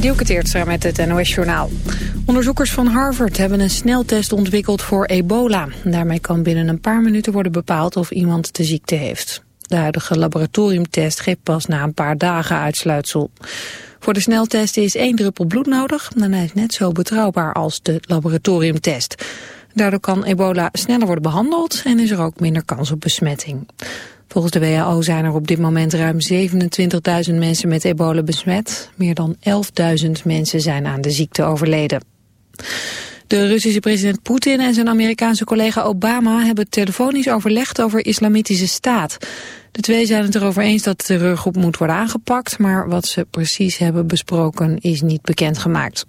Dielke Teertstra met het NOS-journaal. Onderzoekers van Harvard hebben een sneltest ontwikkeld voor ebola. Daarmee kan binnen een paar minuten worden bepaald of iemand de ziekte heeft. De huidige laboratoriumtest geeft pas na een paar dagen uitsluitsel. Voor de sneltest is één druppel bloed nodig en hij is net zo betrouwbaar als de laboratoriumtest. Daardoor kan ebola sneller worden behandeld en is er ook minder kans op besmetting. Volgens de WHO zijn er op dit moment ruim 27.000 mensen met ebola besmet. Meer dan 11.000 mensen zijn aan de ziekte overleden. De Russische president Poetin en zijn Amerikaanse collega Obama hebben telefonisch overlegd over islamitische staat. De twee zijn het erover eens dat de terreurgroep moet worden aangepakt, maar wat ze precies hebben besproken is niet bekendgemaakt.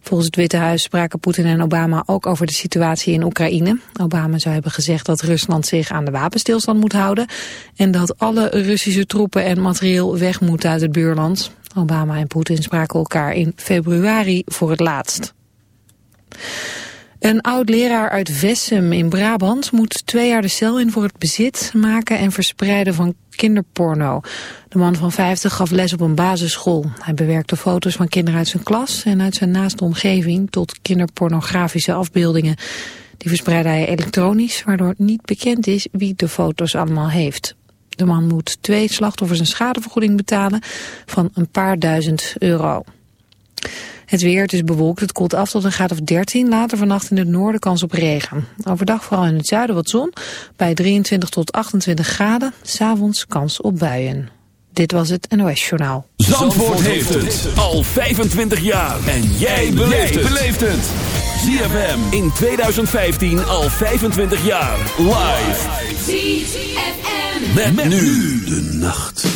Volgens het Witte Huis spraken Poetin en Obama ook over de situatie in Oekraïne. Obama zou hebben gezegd dat Rusland zich aan de wapenstilstand moet houden en dat alle Russische troepen en materieel weg moeten uit het buurland. Obama en Poetin spraken elkaar in februari voor het laatst. Een oud-leraar uit Vessem in Brabant moet twee jaar de cel in voor het bezit, maken en verspreiden van kinderporno. De man van 50 gaf les op een basisschool. Hij bewerkte foto's van kinderen uit zijn klas en uit zijn naaste omgeving tot kinderpornografische afbeeldingen. Die verspreidde hij elektronisch, waardoor niet bekend is wie de foto's allemaal heeft. De man moet twee slachtoffers een schadevergoeding betalen van een paar duizend euro. Het weer, het is bewolkt, het koelt af tot een graad of 13. Later vannacht in het noorden kans op regen. Overdag vooral in het zuiden wat zon, bij 23 tot 28 graden. S'avonds kans op buien. Dit was het NOS Journaal. Zandvoort, heeft het al 25 jaar. En jij beleeft het. ZFM in 2015 al 25 jaar. Live. ZFM. Met, nu de nacht.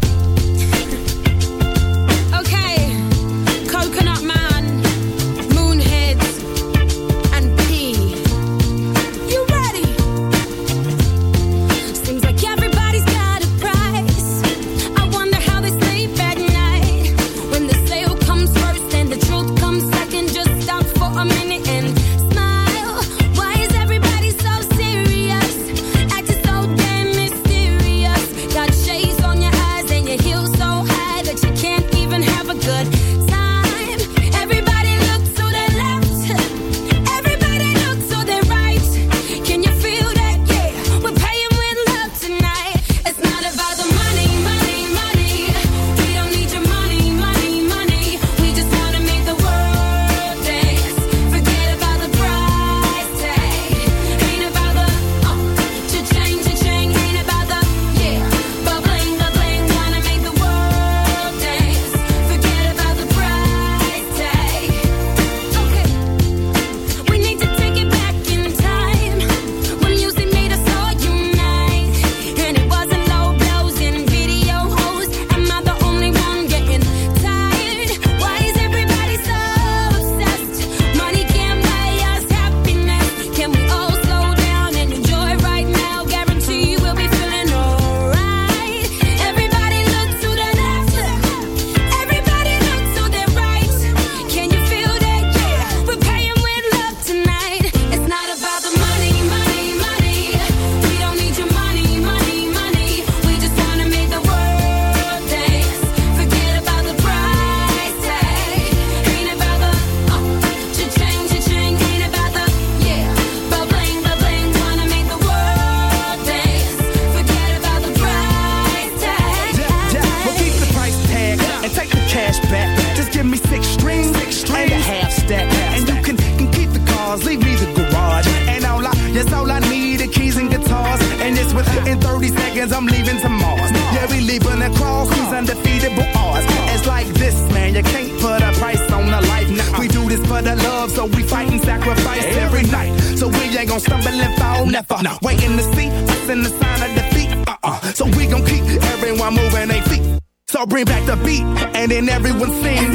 everyone's seen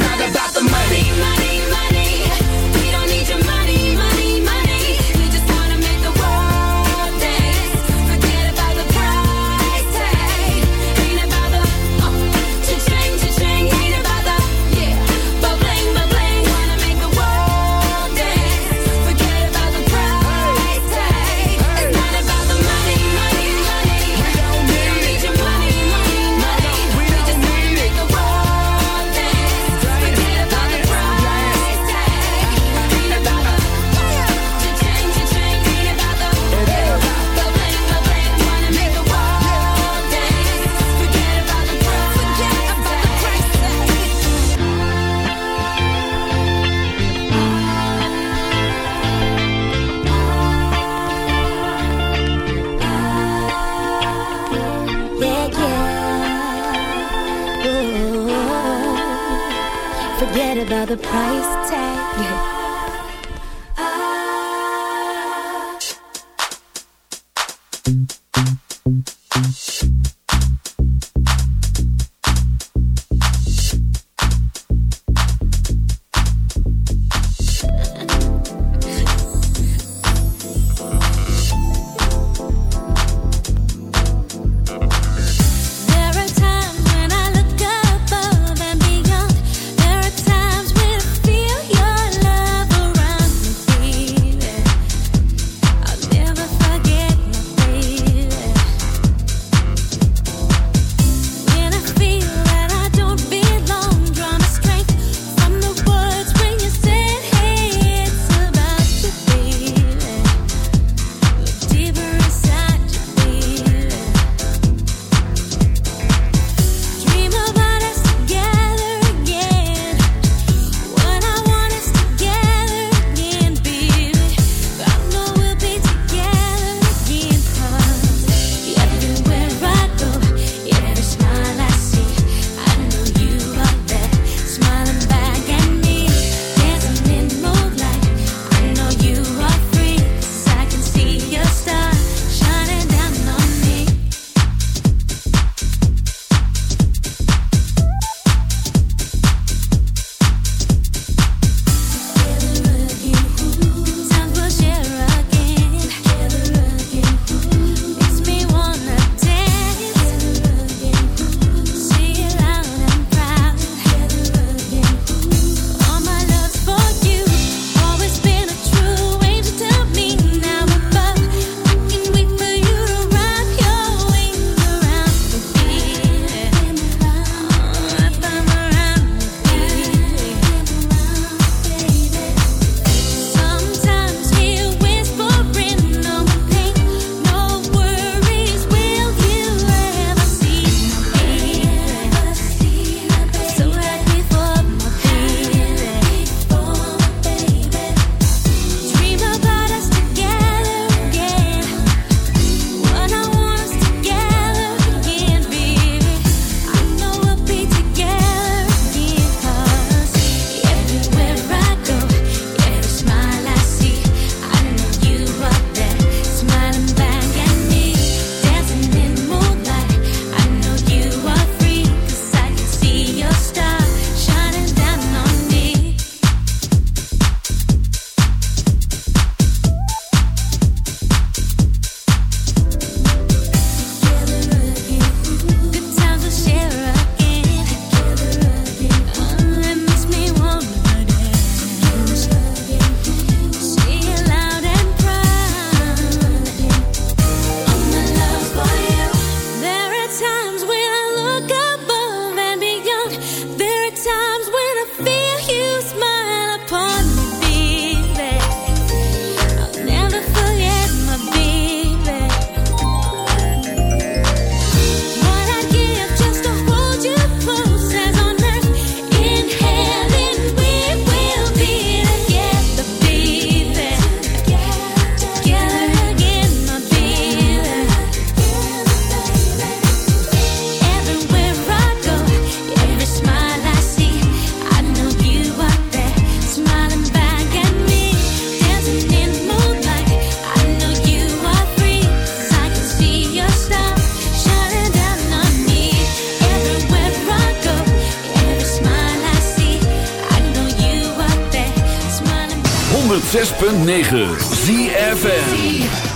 106.9 ZFM.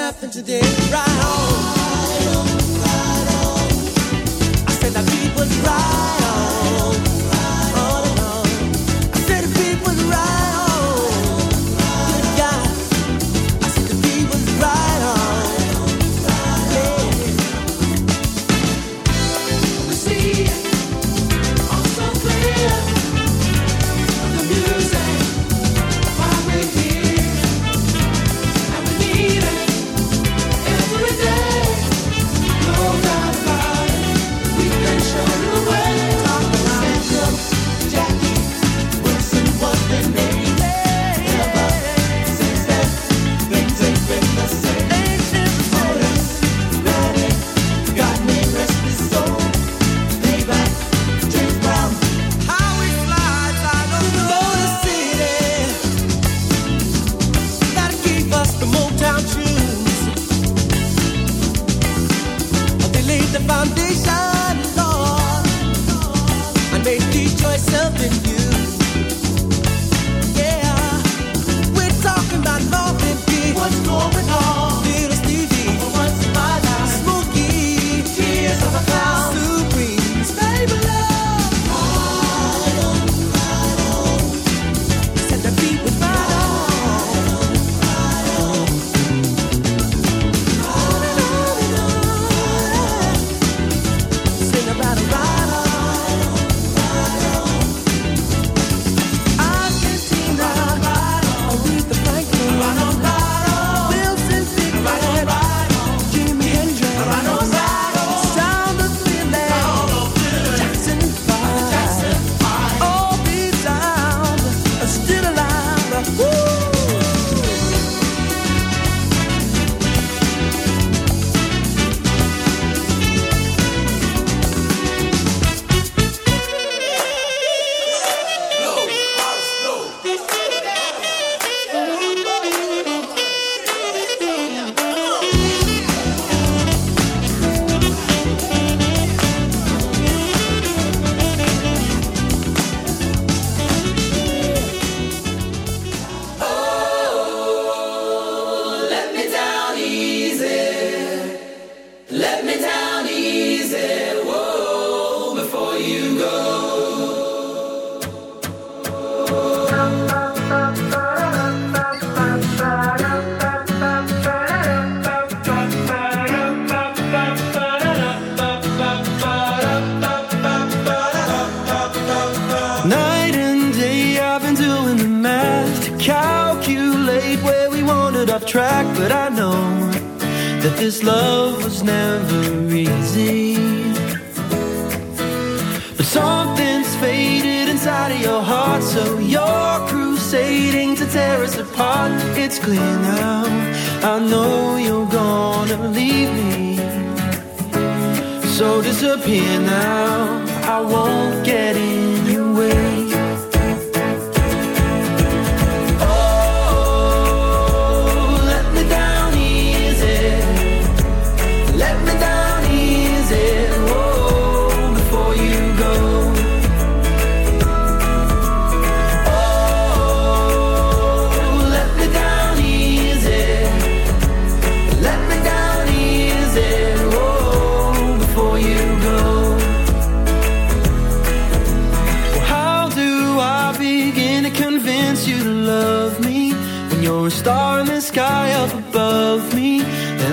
happened today. Right on. Right on, right on. I said that beat was right.